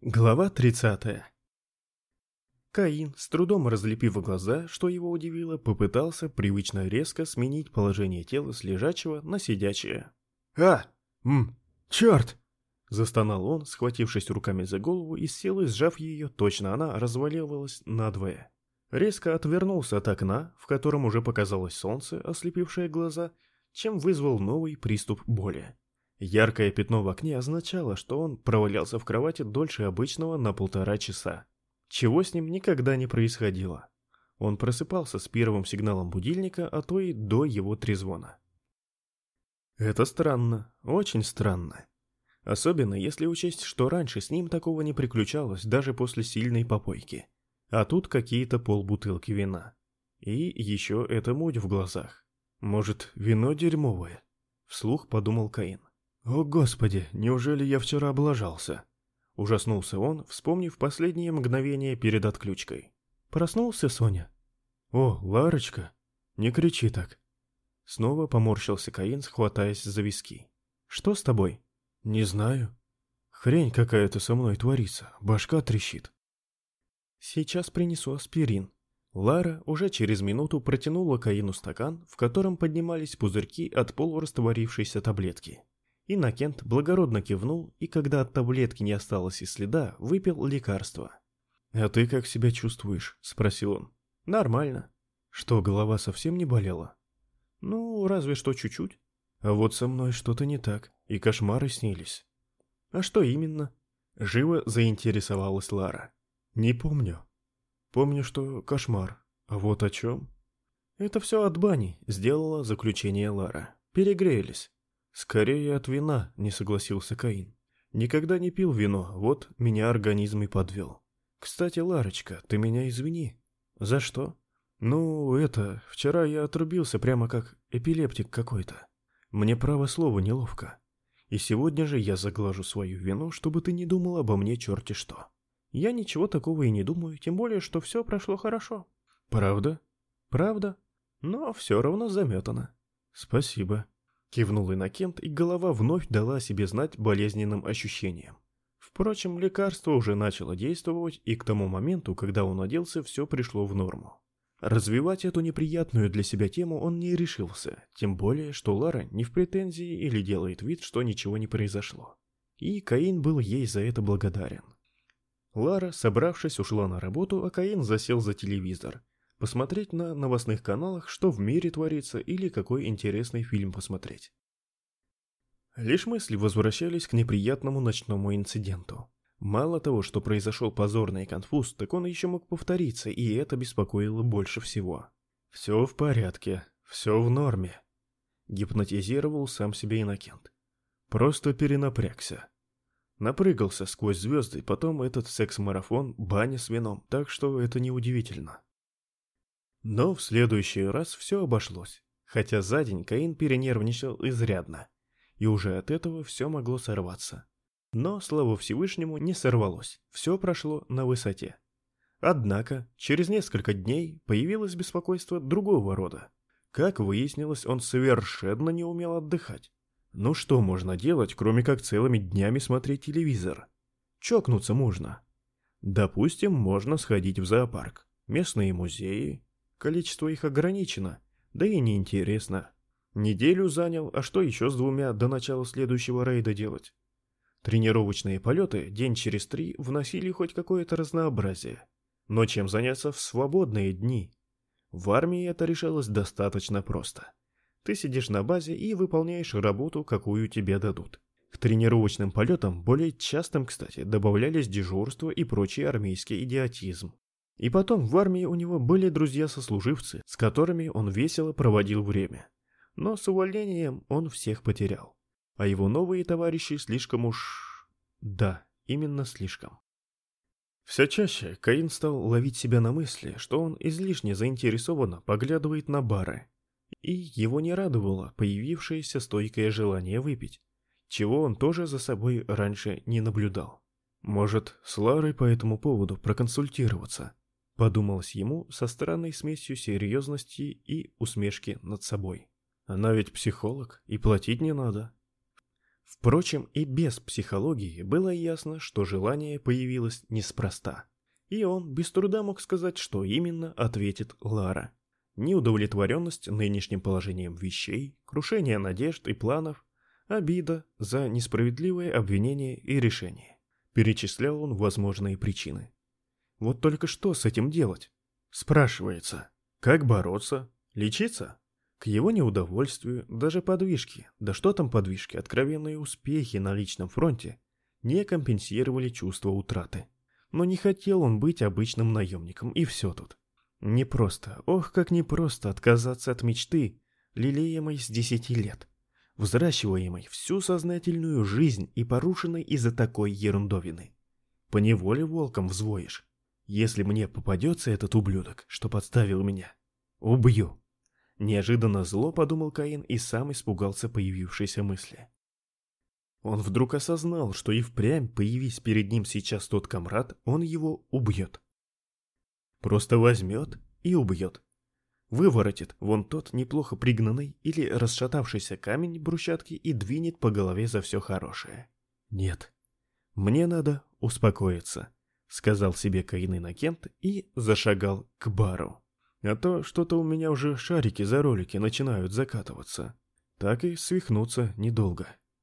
Глава 30. Каин, с трудом разлепив глаза, что его удивило, попытался привычно резко сменить положение тела с лежачего на сидячее. «А! М! Черт!» Застонал он, схватившись руками за голову и силой сжав ее, точно она разваливалась надвое. Резко отвернулся от окна, в котором уже показалось солнце, ослепившее глаза, чем вызвал новый приступ боли. Яркое пятно в окне означало, что он провалялся в кровати дольше обычного на полтора часа. Чего с ним никогда не происходило. Он просыпался с первым сигналом будильника, а то и до его трезвона. Это странно, очень странно. Особенно если учесть, что раньше с ним такого не приключалось даже после сильной попойки. А тут какие-то полбутылки вина. И еще эта муть в глазах. Может, вино дерьмовое? Вслух подумал Каин. «О, Господи, неужели я вчера облажался?» Ужаснулся он, вспомнив последние мгновения перед отключкой. «Проснулся, Соня?» «О, Ларочка, не кричи так!» Снова поморщился Каин, схватаясь за виски. «Что с тобой?» «Не знаю. Хрень какая-то со мной творится, башка трещит». «Сейчас принесу аспирин». Лара уже через минуту протянула Каину стакан, в котором поднимались пузырьки от полурастворившейся таблетки. Иннокент благородно кивнул и, когда от таблетки не осталось и следа, выпил лекарство. «А ты как себя чувствуешь?» – спросил он. «Нормально». «Что, голова совсем не болела?» «Ну, разве что чуть-чуть». «А вот со мной что-то не так, и кошмары снились». «А что именно?» Живо заинтересовалась Лара. «Не помню. Помню, что кошмар. А вот о чем?» «Это все от бани», — сделала заключение Лара. «Перегрелись». «Скорее от вина», — не согласился Каин. «Никогда не пил вино, вот меня организм и подвел». «Кстати, Ларочка, ты меня извини». «За что?» «Ну, это, вчера я отрубился прямо как эпилептик какой-то. Мне право слова неловко. И сегодня же я заглажу свою вину, чтобы ты не думал обо мне черти что». «Я ничего такого и не думаю, тем более, что все прошло хорошо». «Правда?» «Правда. Но все равно заметано». «Спасибо». Кивнул Иннокент, и голова вновь дала себе знать болезненным ощущением. Впрочем, лекарство уже начало действовать, и к тому моменту, когда он оделся, все пришло в норму. Развивать эту неприятную для себя тему он не решился, тем более, что Лара не в претензии или делает вид, что ничего не произошло. И Каин был ей за это благодарен. Лара, собравшись, ушла на работу, а Каин засел за телевизор, посмотреть на новостных каналах, что в мире творится или какой интересный фильм посмотреть. Лишь мысли возвращались к неприятному ночному инциденту. Мало того, что произошел позорный конфуз, так он еще мог повториться, и это беспокоило больше всего. «Все в порядке, все в норме», — гипнотизировал сам себе Иннокент. Просто перенапрягся. Напрыгался сквозь звезды, потом этот секс-марафон, баня с вином, так что это неудивительно. Но в следующий раз все обошлось, хотя за день Каин перенервничал изрядно, и уже от этого все могло сорваться. Но, слава Всевышнему, не сорвалось, все прошло на высоте. Однако, через несколько дней появилось беспокойство другого рода. Как выяснилось, он совершенно не умел отдыхать. Ну что можно делать, кроме как целыми днями смотреть телевизор? Чокнуться можно. Допустим, можно сходить в зоопарк, местные музеи, Количество их ограничено, да и неинтересно. Неделю занял, а что еще с двумя до начала следующего рейда делать? Тренировочные полеты день через три вносили хоть какое-то разнообразие. Но чем заняться в свободные дни? В армии это решалось достаточно просто. Ты сидишь на базе и выполняешь работу, какую тебе дадут. К тренировочным полетам, более частым, кстати, добавлялись дежурство и прочий армейский идиотизм. И потом в армии у него были друзья-сослуживцы, с которыми он весело проводил время. Но с увольнением он всех потерял. А его новые товарищи слишком уж... Да, именно слишком. Все чаще Каин стал ловить себя на мысли, что он излишне заинтересованно поглядывает на бары. И его не радовало появившееся стойкое желание выпить, чего он тоже за собой раньше не наблюдал. Может, с Ларой по этому поводу проконсультироваться, Подумалось ему со странной смесью серьезности и усмешки над собой. Она ведь психолог, и платить не надо. Впрочем, и без психологии было ясно, что желание появилось неспроста. И он без труда мог сказать, что именно ответит Лара. Неудовлетворенность нынешним положением вещей, крушение надежд и планов, обида за несправедливое обвинение и решение. Перечислял он возможные причины. Вот только что с этим делать? Спрашивается, как бороться? Лечиться? К его неудовольствию даже подвижки, да что там подвижки, откровенные успехи на личном фронте, не компенсировали чувство утраты. Но не хотел он быть обычным наемником, и все тут. Непросто, ох, как непросто отказаться от мечты, лелеемой с десяти лет, взращиваемой всю сознательную жизнь и порушенной из-за такой ерундовины. Поневоле волком взвоишь. Если мне попадется этот ублюдок, что подставил меня, убью. Неожиданно зло подумал Каин и сам испугался появившейся мысли. Он вдруг осознал, что и впрямь, появись перед ним сейчас тот комрад, он его убьет. Просто возьмет и убьет. Выворотит вон тот неплохо пригнанный или расшатавшийся камень брусчатки и двинет по голове за все хорошее. Нет, мне надо успокоиться, сказал себе Каин Иннокент и зашагал к бару. А то что-то у меня уже шарики за ролики начинают закатываться. Так и свихнуться недолго.